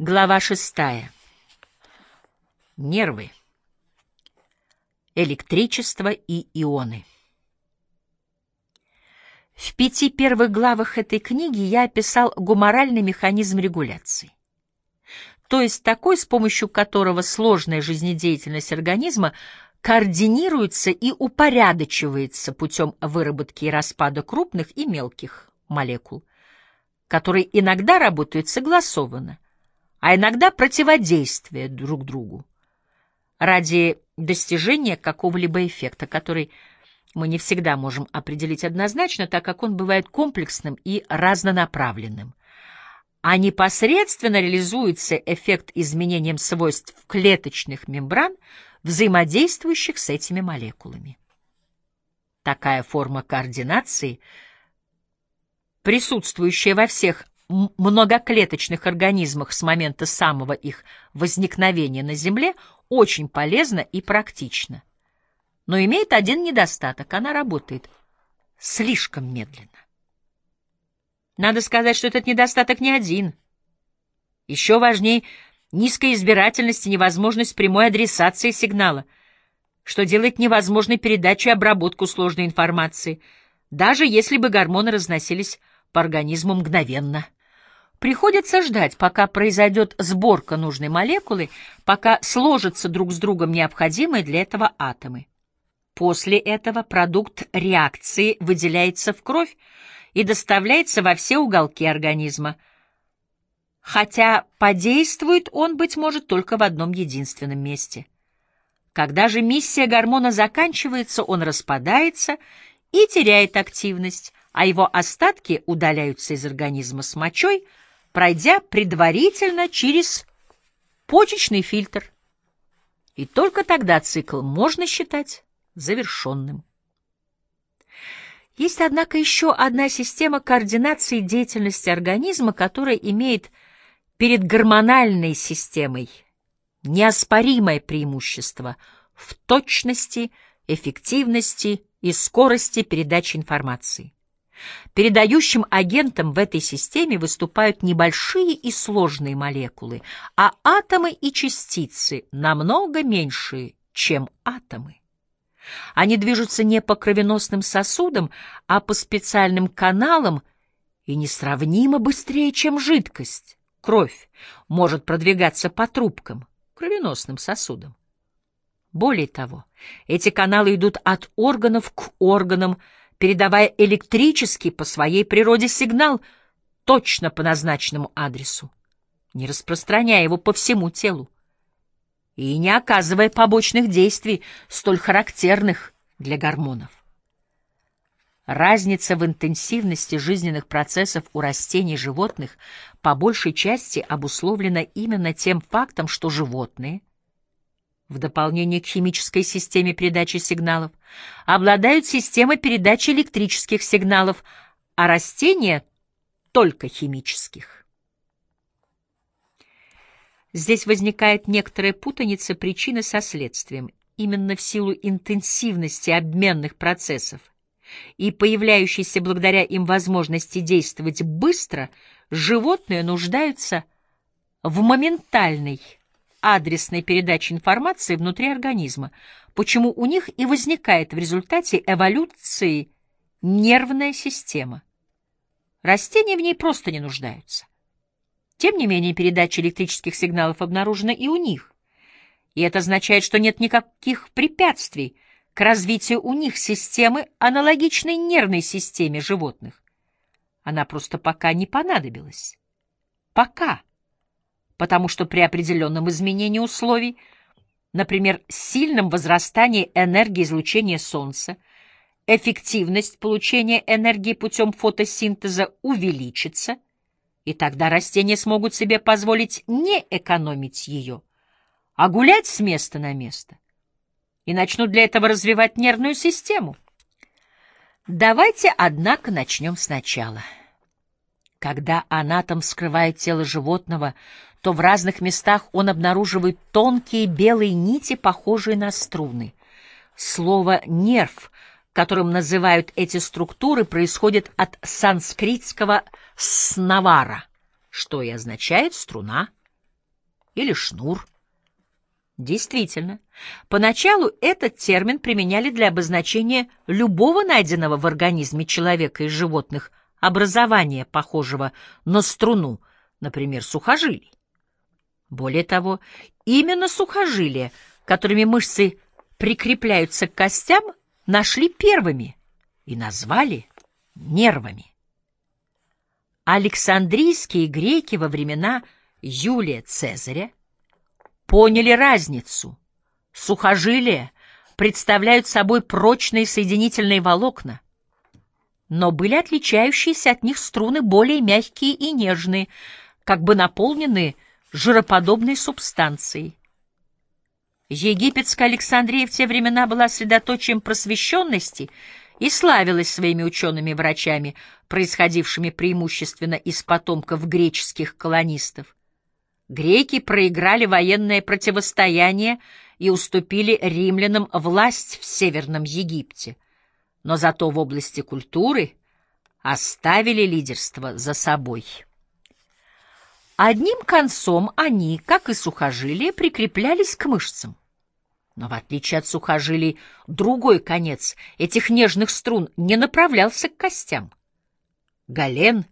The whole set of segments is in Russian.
Глава шестая. Нервы. Электричество и ионы. В пяти первых главах этой книги я описал гуморальный механизм регуляции, то есть такой, с помощью которого сложная жизнедеятельность организма координируется и упорядочивается путем выработки и распада крупных и мелких молекул, которые иногда работают согласованно, а иногда противодействия друг другу ради достижения какого-либо эффекта, который мы не всегда можем определить однозначно, так как он бывает комплексным и разнонаправленным. А непосредственно реализуется эффект изменением свойств клеточных мембран, взаимодействующих с этими молекулами. Такая форма координации, присутствующая во всех многоклеточных организмах с момента самого их возникновения на Земле очень полезна и практична. Но имеет один недостаток — она работает слишком медленно. Надо сказать, что этот недостаток не один. Еще важнее низкая избирательность и невозможность прямой адресации сигнала, что делает невозможной передачу и обработку сложной информации, даже если бы гормоны разносились по организму мгновенно. Приходится ждать, пока произойдет сборка нужной молекулы, пока сложатся друг с другом необходимые для этого атомы. После этого продукт реакции выделяется в кровь и доставляется во все уголки организма, хотя подействует он, быть может, только в одном единственном месте. Когда же миссия гормона заканчивается, он распадается и теряет активность, а его остатки удаляются из организма с мочой – пройдя предварительно через почечный фильтр. И только тогда цикл можно считать завершенным. Есть, однако, еще одна система координации деятельности организма, которая имеет перед гормональной системой неоспоримое преимущество в точности, эффективности и скорости передачи информации. Передающим агентом в этой системе выступают небольшие и сложные молекулы, а атомы и частицы намного меньшие, чем атомы. Они движутся не по кровеносным сосудам, а по специальным каналам и несравнимо быстрее, чем жидкость. Кровь может продвигаться по трубкам, кровеносным сосудам. Более того, эти каналы идут от органов к органам, передавая электрический по своей природе сигнал точно по назначенному адресу, не распространяя его по всему телу и не оказывая побочных действий, столь характерных для гормонов. Разница в интенсивности жизненных процессов у растений и животных по большей части обусловлена именно тем фактом, что животные — в дополнение к химической системе передачи сигналов, обладают системой передачи электрических сигналов, а растения — только химических. Здесь возникает некоторая путаница причины со следствием. Именно в силу интенсивности обменных процессов и появляющейся благодаря им возможности действовать быстро, животные нуждаются в моментальной адресной передачи информации внутри организма, почему у них и возникает в результате эволюции нервная система. Растения в ней просто не нуждаются. Тем не менее, передача электрических сигналов обнаружена и у них. И это означает, что нет никаких препятствий к развитию у них системы, аналогичной нервной системе животных. Она просто пока не понадобилась. Пока потому что при определенном изменении условий, например, сильном возрастании энергии излучения Солнца, эффективность получения энергии путем фотосинтеза увеличится, и тогда растения смогут себе позволить не экономить ее, а гулять с места на место, и начнут для этого развивать нервную систему. Давайте, однако, начнем сначала. Когда анатом скрывает тело животного, то в разных местах он обнаруживает тонкие белые нити, похожие на струны. Слово «нерв», которым называют эти структуры, происходит от санскритского «снавара», что и означает «струна». или шнур. Действительно, поначалу этот термин применяли для обозначения любого найденного в организме человека и животных образования, похожего на струну, например, сухожилий. Более того, именно сухожилия, которыми мышцы прикрепляются к костям, нашли первыми и назвали нервами. Александрийские греки во времена Юлия Цезаря поняли разницу. Сухожилия представляют собой прочные соединительные волокна, но были отличающиеся от них струны более мягкие и нежные, как бы наполненные жироподобной субстанцией. Египетская Александрия в те времена была средоточием просвещенности и славилась своими учеными-врачами, происходившими преимущественно из потомков греческих колонистов. Греки проиграли военное противостояние и уступили римлянам власть в Северном Египте, но зато в области культуры оставили лидерство за собой. Одним концом они, как и сухожилия, прикреплялись к мышцам. Но в отличие от сухожилий, другой конец этих нежных струн не направлялся к костям. Гален,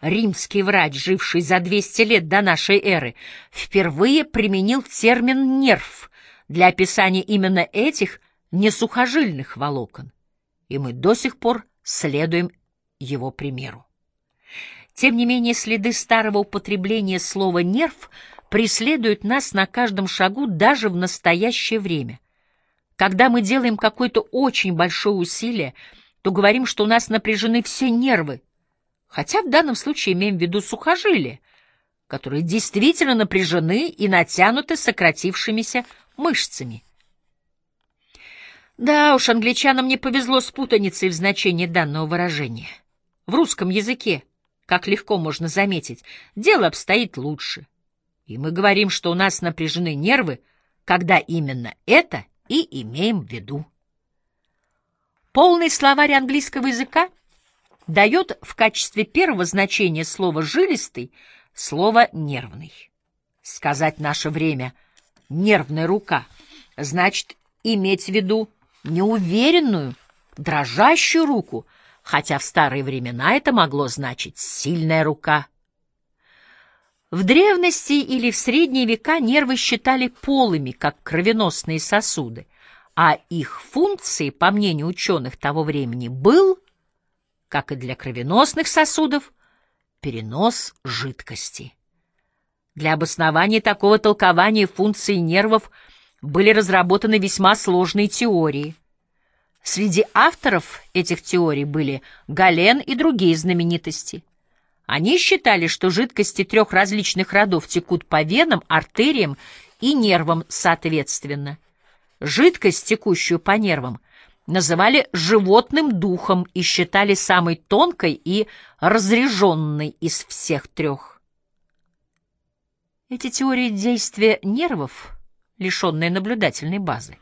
римский врач, живший за 200 лет до нашей эры, впервые применил термин «нерв» для описания именно этих несухожильных волокон, и мы до сих пор следуем его примеру. Тем не менее, следы старого употребления слова «нерв» преследуют нас на каждом шагу даже в настоящее время. Когда мы делаем какое-то очень большое усилие, то говорим, что у нас напряжены все нервы, хотя в данном случае имеем в виду сухожилия, которые действительно напряжены и натянуты сократившимися мышцами. Да уж, англичанам не повезло с путаницей в значении данного выражения. В русском языке как легко можно заметить, дело обстоит лучше. И мы говорим, что у нас напряжены нервы, когда именно это и имеем в виду. Полный словарь английского языка дает в качестве первого значения слова «жилистый» слово «нервный». Сказать наше время «нервная рука» значит иметь в виду неуверенную, дрожащую руку, хотя в старые времена это могло значить «сильная рука». В древности или в средние века нервы считали полыми, как кровеносные сосуды, а их функцией, по мнению ученых того времени, был, как и для кровеносных сосудов, перенос жидкости. Для обоснования такого толкования функций нервов были разработаны весьма сложные теории – Среди авторов этих теорий были Гален и другие знаменитости. Они считали, что жидкости трех различных родов текут по венам, артериям и нервам соответственно. Жидкость, текущую по нервам, называли животным духом и считали самой тонкой и разреженной из всех трех. Эти теории действия нервов, лишенные наблюдательной базы,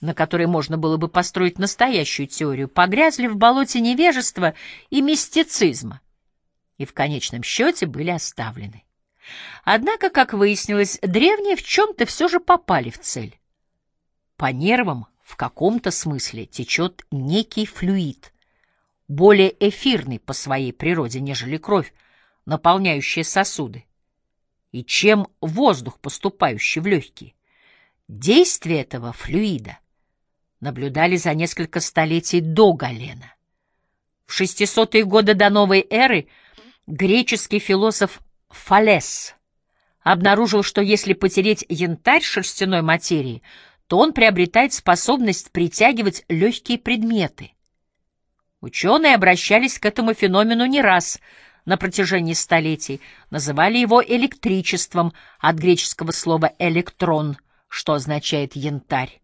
на которой можно было бы построить настоящую теорию, погрязли в болоте невежества и мистицизма и в конечном счете были оставлены. Однако, как выяснилось, древние в чем-то все же попали в цель. По нервам в каком-то смысле течет некий флюид, более эфирный по своей природе, нежели кровь, наполняющая сосуды, и чем воздух, поступающий в легкие. Действие этого флюида — наблюдали за несколько столетий до Галена. В 600-е годы до новой эры греческий философ Фалес обнаружил, что если потереть янтарь шерстяной материи, то он приобретает способность притягивать легкие предметы. Ученые обращались к этому феномену не раз на протяжении столетий, называли его электричеством от греческого слова «электрон», что означает «янтарь»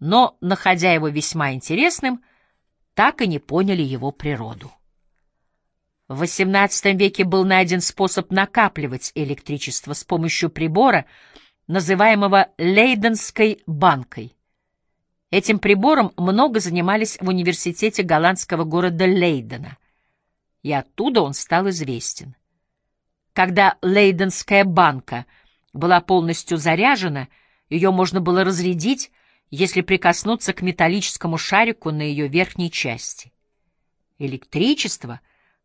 но, находя его весьма интересным, так и не поняли его природу. В XVIII веке был найден способ накапливать электричество с помощью прибора, называемого Лейденской банкой. Этим прибором много занимались в университете голландского города Лейдена, и оттуда он стал известен. Когда Лейденская банка была полностью заряжена, ее можно было разрядить, если прикоснуться к металлическому шарику на ее верхней части. Электричество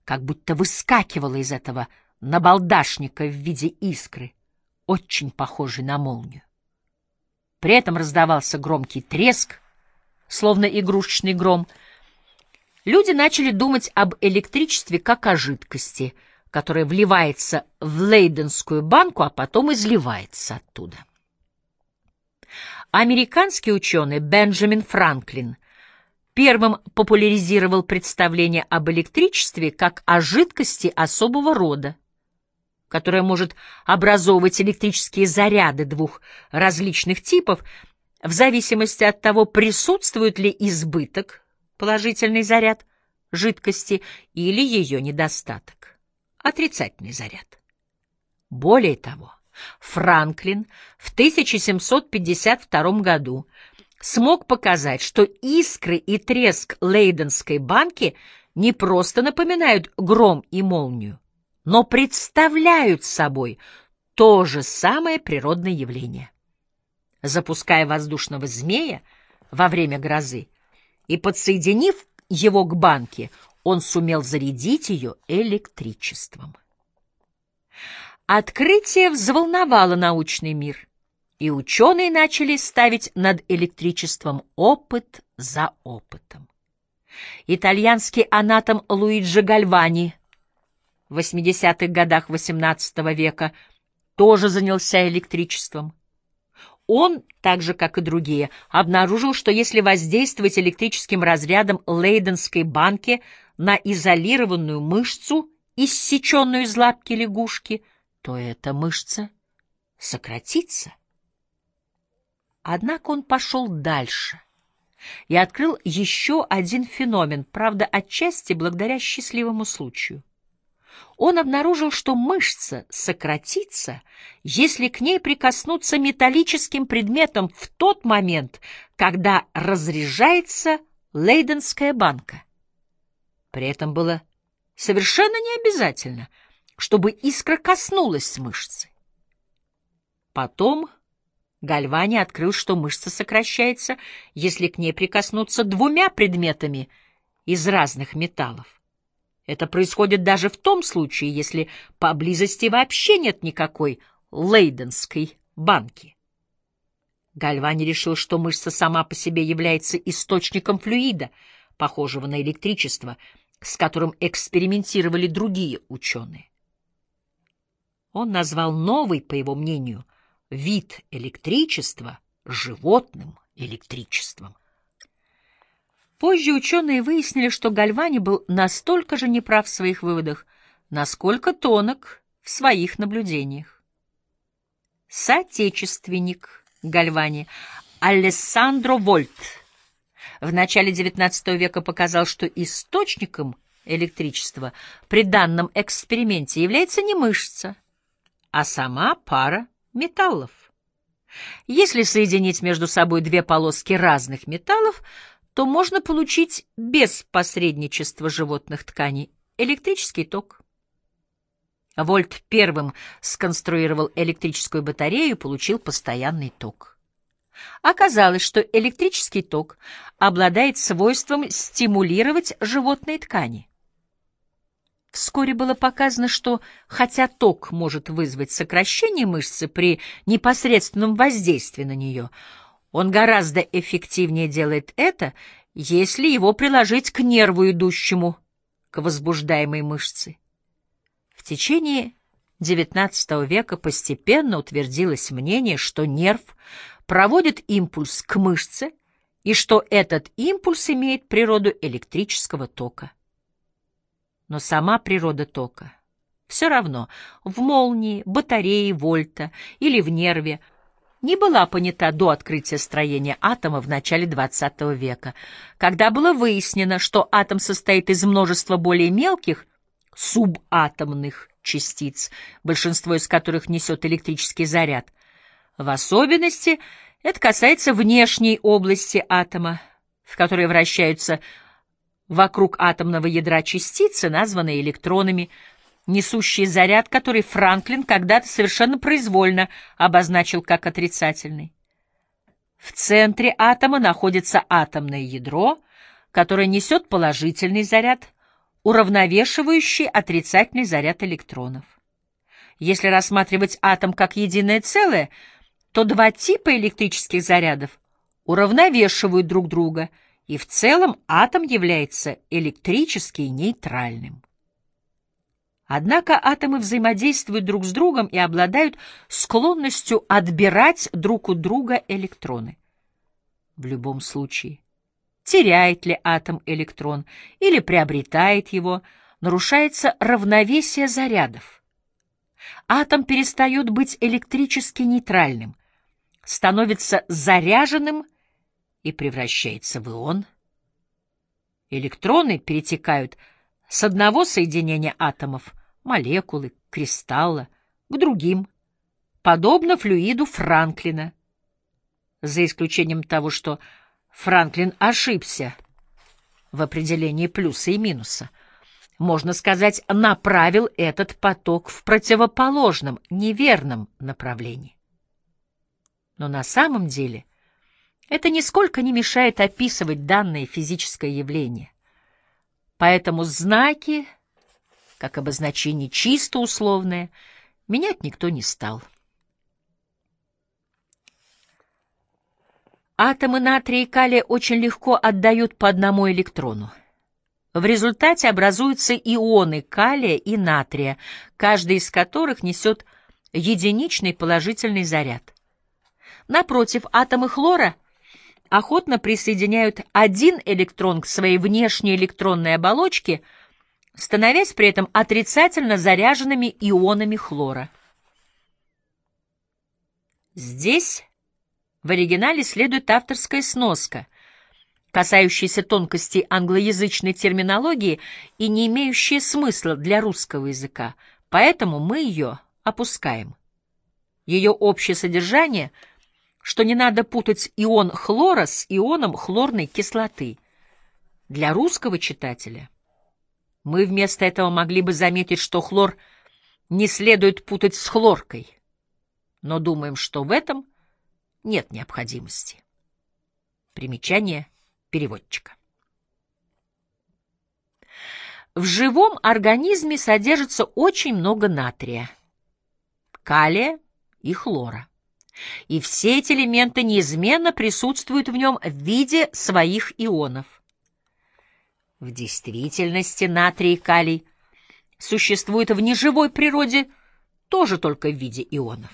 как будто выскакивало из этого набалдашника в виде искры, очень похожей на молнию. При этом раздавался громкий треск, словно игрушечный гром. Люди начали думать об электричестве как о жидкости, которая вливается в лейденскую банку, а потом изливается оттуда. Американский ученый Бенджамин Франклин первым популяризировал представление об электричестве как о жидкости особого рода, которая может образовывать электрические заряды двух различных типов в зависимости от того, присутствует ли избыток, положительный заряд, жидкости или ее недостаток, отрицательный заряд. Более того, Франклин в 1752 году смог показать, что искры и треск Лейденской банки не просто напоминают гром и молнию, но представляют собой то же самое природное явление. Запуская воздушного змея во время грозы и подсоединив его к банке, он сумел зарядить ее электричеством. Открытие взволновало научный мир, и ученые начали ставить над электричеством опыт за опытом. Итальянский анатом Луиджи Гальвани в 80-х годах XVIII века тоже занялся электричеством. Он, так же как и другие, обнаружил, что если воздействовать электрическим разрядом лейденской банки на изолированную мышцу, иссеченную из лапки лягушки, то эта мышца сократится. Однако он пошел дальше и открыл еще один феномен, правда, отчасти благодаря счастливому случаю он обнаружил, что мышца сократится, если к ней прикоснуться металлическим предметом в тот момент, когда разряжается лейденская банка. При этом было совершенно не обязательно, чтобы искра коснулась мышцы. Потом Гальвани открыл, что мышца сокращается, если к ней прикоснуться двумя предметами из разных металлов. Это происходит даже в том случае, если поблизости вообще нет никакой лейденской банки. Гальвани решил, что мышца сама по себе является источником флюида, похожего на электричество, с которым экспериментировали другие ученые. Он назвал новый, по его мнению, вид электричества животным электричеством. Позже ученые выяснили, что Гальвани был настолько же неправ в своих выводах, насколько тонок в своих наблюдениях. Соотечественник Гальвани Алессандро Вольт в начале XIX века показал, что источником электричества при данном эксперименте является не мышца, а сама пара металлов. Если соединить между собой две полоски разных металлов, то можно получить без посредничества животных тканей электрический ток. Вольт первым сконструировал электрическую батарею и получил постоянный ток. Оказалось, что электрический ток обладает свойством стимулировать животные ткани. Вскоре было показано, что хотя ток может вызвать сокращение мышцы при непосредственном воздействии на нее, он гораздо эффективнее делает это, если его приложить к нерву идущему, к возбуждаемой мышце. В течение XIX века постепенно утвердилось мнение, что нерв проводит импульс к мышце и что этот импульс имеет природу электрического тока. Но сама природа тока все равно в молнии, батарее вольта или в нерве – не была понята до открытия строения атома в начале XX века, когда было выяснено, что атом состоит из множества более мелких субатомных частиц, большинство из которых несет электрический заряд. В особенности это касается внешней области атома, в которой вращаются вокруг атомного ядра частицы, названные электронами, несущие заряд, который Франклин когда-то совершенно произвольно обозначил как отрицательный. В центре атома находится атомное ядро, которое несет положительный заряд, уравновешивающий отрицательный заряд электронов. Если рассматривать атом как единое целое, то два типа электрических зарядов уравновешивают друг друга, и в целом атом является электрически нейтральным. Однако атомы взаимодействуют друг с другом и обладают склонностью отбирать друг у друга электроны. В любом случае, теряет ли атом электрон или приобретает его, нарушается равновесие зарядов. Атом перестает быть электрически нейтральным, становится заряженным и превращается в ион. Электроны перетекают с одного соединения атомов, молекулы, кристалла, к другим, подобно флюиду Франклина, за исключением того, что Франклин ошибся в определении плюса и минуса. Можно сказать, направил этот поток в противоположном, неверном направлении. Но на самом деле это нисколько не мешает описывать данное физическое явление. Поэтому знаки, как обозначение чисто условное, менять никто не стал. Атомы натрия и калия очень легко отдают по одному электрону. В результате образуются ионы калия и натрия, каждый из которых несет единичный положительный заряд. Напротив, атомы хлора охотно присоединяют один электрон к своей внешней электронной оболочке, становясь при этом отрицательно заряженными ионами хлора. Здесь в оригинале следует авторская сноска, касающаяся тонкостей англоязычной терминологии и не имеющая смысла для русского языка, поэтому мы ее опускаем. Ее общее содержание — что не надо путать ион хлора с ионом хлорной кислоты. Для русского читателя мы вместо этого могли бы заметить, что хлор не следует путать с хлоркой, но думаем, что в этом нет необходимости. Примечание переводчика. В живом организме содержится очень много натрия, калия и хлора и все эти элементы неизменно присутствуют в нем в виде своих ионов. В действительности натрий и калий существуют в неживой природе тоже только в виде ионов.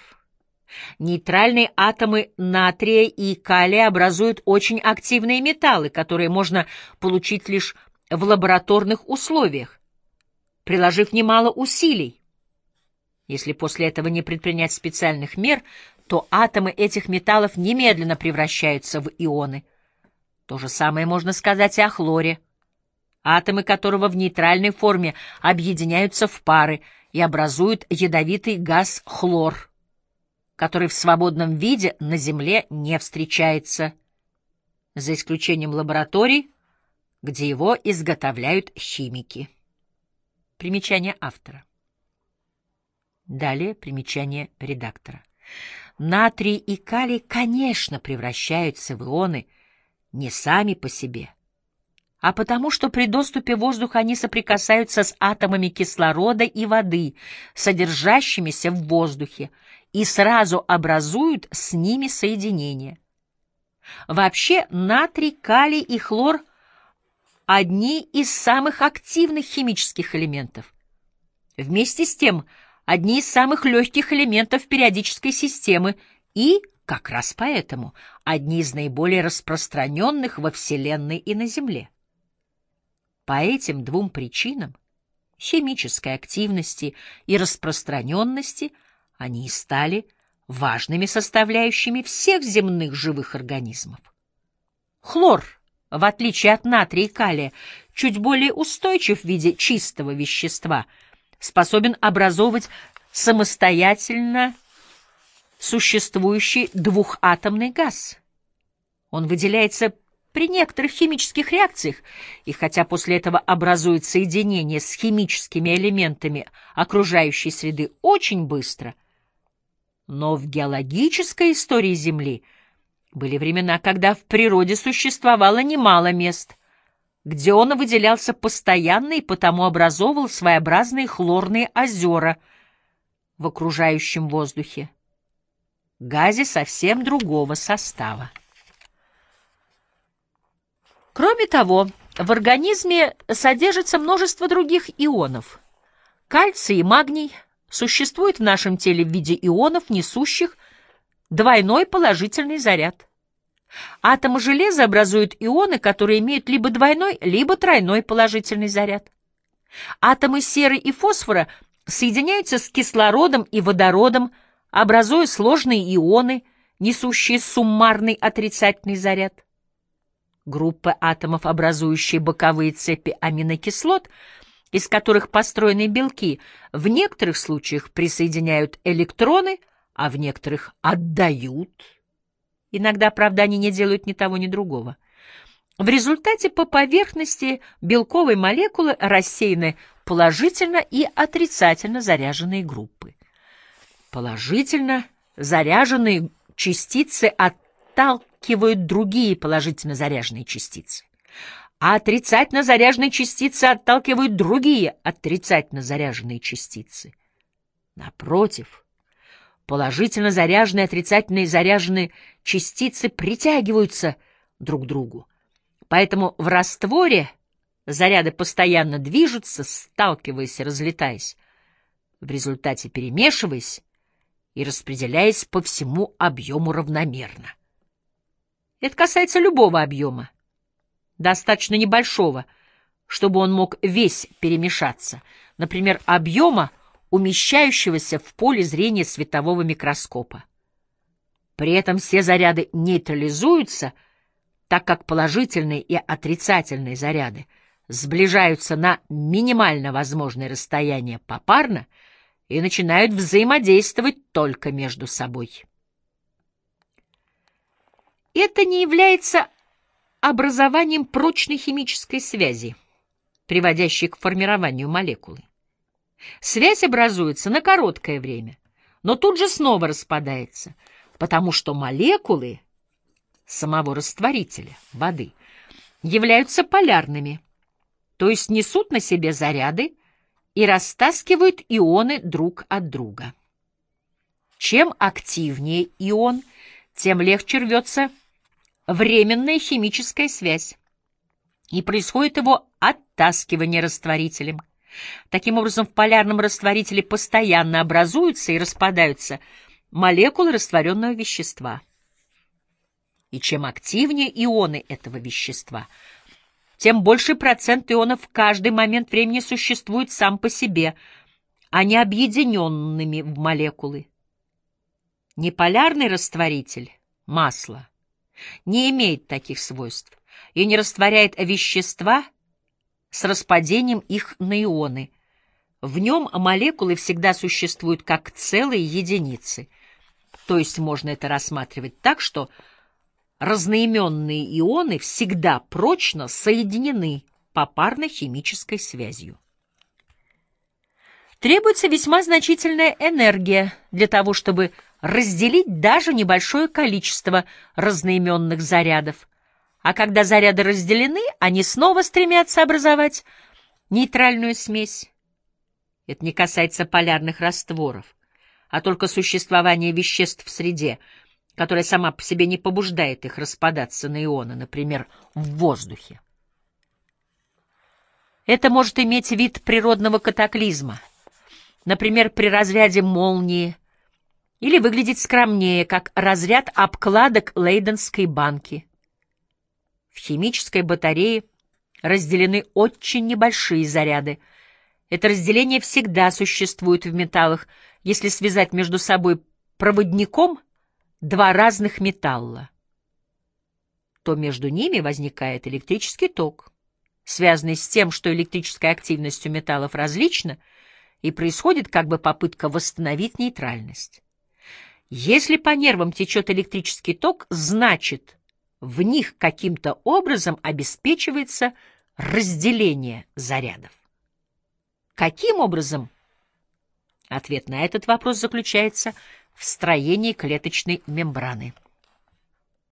Нейтральные атомы натрия и калия образуют очень активные металлы, которые можно получить лишь в лабораторных условиях, приложив немало усилий. Если после этого не предпринять специальных мер, то атомы этих металлов немедленно превращаются в ионы. То же самое можно сказать и о хлоре, атомы которого в нейтральной форме объединяются в пары и образуют ядовитый газ хлор, который в свободном виде на Земле не встречается, за исключением лабораторий, где его изготовляют химики. Примечание автора. Далее примечание редактора. Натрий и калий, конечно, превращаются в ионы не сами по себе, а потому что при доступе воздуха они соприкасаются с атомами кислорода и воды, содержащимися в воздухе, и сразу образуют с ними соединение. Вообще натрий, калий и хлор – одни из самых активных химических элементов. Вместе с тем – одни из самых легких элементов периодической системы и, как раз поэтому, одни из наиболее распространенных во Вселенной и на Земле. По этим двум причинам — химической активности и распространенности — они и стали важными составляющими всех земных живых организмов. Хлор, в отличие от натрия и калия, чуть более устойчив в виде чистого вещества — способен образовывать самостоятельно существующий двухатомный газ. Он выделяется При некоторых химических реакциях, и хотя после этого образует соединение с химическими элементами окружающей среды очень быстро, но в геологической истории Земли были времена, когда в природе существовало немало мест, где он выделялся постоянно и потому образовывал своеобразные хлорные озера в окружающем воздухе, газе совсем другого состава. Кроме того, в организме содержится множество других ионов. Кальций и магний существуют в нашем теле в виде ионов, несущих двойной положительный заряд. Атомы железа образуют ионы, которые имеют либо двойной, либо тройной положительный заряд. Атомы серы и фосфора соединяются с кислородом и водородом, образуя сложные ионы, несущие суммарный отрицательный заряд. Группы атомов, образующие боковые цепи аминокислот, из которых построены белки, в некоторых случаях присоединяют электроны, а в некоторых отдают. Иногда, правда, они не делают ни того, ни другого. В результате по поверхности белковой молекулы рассеяны положительно и отрицательно заряженные группы. Положительно заряженные частицы отталкивают другие положительно заряженные частицы, а отрицательно заряженные частицы отталкивают другие отрицательно заряженные частицы. Напротив, положительно заряженные и отрицательно заряженные частицы притягиваются друг к другу. Поэтому в растворе заряды постоянно движутся, сталкиваясь и разлетаясь, в результате перемешиваясь и распределяясь по всему объему равномерно. Это касается любого объема, достаточно небольшого, чтобы он мог весь перемешаться, например, объема, умещающегося в поле зрения светового микроскопа. При этом все заряды нейтрализуются, так как положительные и отрицательные заряды сближаются на минимально возможное расстояние попарно и начинают взаимодействовать только между собой. Это не является образованием прочной химической связи, приводящей к формированию молекулы. Связь образуется на короткое время, но тут же снова распадается, потому что молекулы самого растворителя, воды, являются полярными, то есть несут на себе заряды и растаскивают ионы друг от друга. Чем активнее ион, тем легче рвется временная химическая связь, и происходит его оттаскивание растворителем. Таким образом, в полярном растворителе постоянно образуются и распадаются молекулы растворенного вещества. И чем активнее ионы этого вещества, тем больше процент ионов в каждый момент времени существует сам по себе, а не объединенными в молекулы. Неполярный растворитель — масло не имеет таких свойств и не растворяет вещества с распадением их на ионы. В нем молекулы всегда существуют как целые единицы, то есть можно это рассматривать так, что разноименные ионы всегда прочно соединены попарной химической связью. Требуется весьма значительная энергия для того, чтобы разделить даже небольшое количество разноименных зарядов. А когда заряды разделены, они снова стремятся образовать нейтральную смесь. Это не касается полярных растворов, а только существования веществ в среде, которая сама по себе не побуждает их распадаться на ионы, например, в воздухе. Это может иметь вид природного катаклизма, например, при разряде молнии, или выглядеть скромнее, как разряд обкладок Лейденской банки. Химической батарее разделены очень небольшие заряды. Это разделение всегда существует в металлах, если связать между собой проводником два разных металла. То между ними возникает электрический ток, связанный с тем, что электрическая активность у металлов различна, и происходит как бы попытка восстановить нейтральность. Если по нервам течет электрический ток, значит, в них каким-то образом обеспечивается разделение зарядов. Каким образом? Ответ на этот вопрос заключается в строении клеточной мембраны.